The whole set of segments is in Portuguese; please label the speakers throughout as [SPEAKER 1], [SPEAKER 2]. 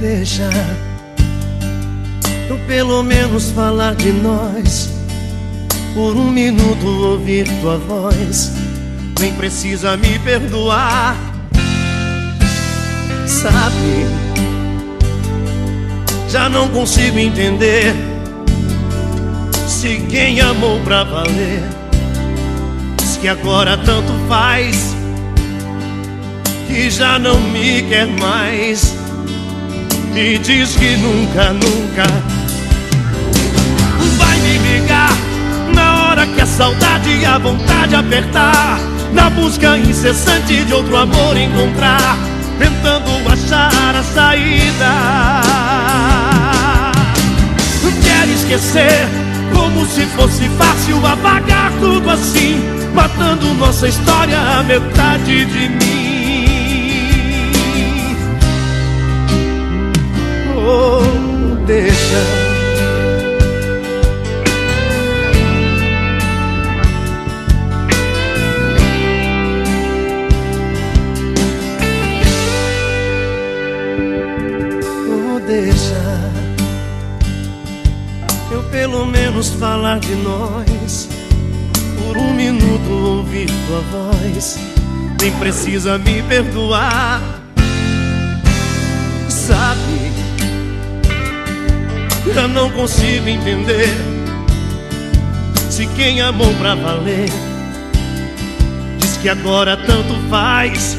[SPEAKER 1] deixa eu pelo menos falar de nós. Por um minuto ouvir tua voz. Nem precisa me perdoar. Sabe, já não consigo entender se quem amou pra valer. Diz que agora tanto faz que já não me quer mais. E diz que nunca, nunca vai me ligar na hora que a saudade e a vontade apertar. Na busca incessante de outro amor encontrar, tentando achar a saída. Quer esquecer como se fosse fácil apagar tudo assim, matando nossa história a metade de mim. Oh, deixa eu pelo menos falar de nós. Por um minuto ouvir tua voz. Nem precisa me perdoar. Já não consigo entender Se quem amou pra valer Diz que agora tanto faz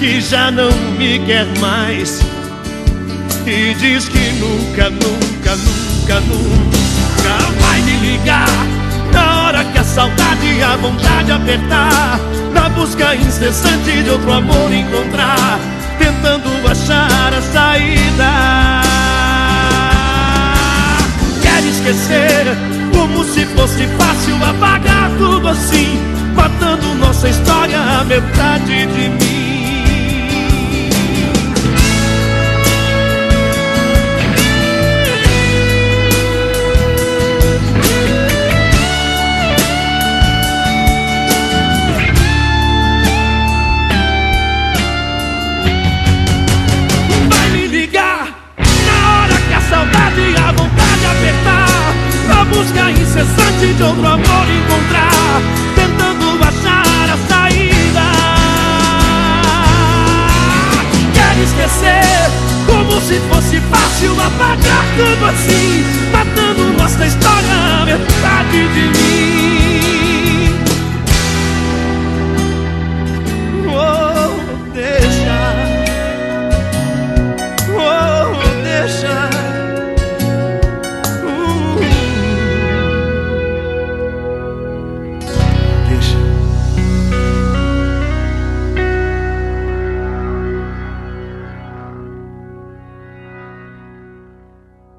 [SPEAKER 1] Que já não me quer mais E diz que nunca, nunca, nunca, nunca Vai me ligar Na hora que a saudade e a vontade apertar Na busca incessante de outro amor encontrar Tentando achar a saída esquecer. Como se fosse fácil apagar tudo assim. Matando nossa história a metade de esquecer como se fosse fácil apagar tudo assim Matando nossa história, metade de mim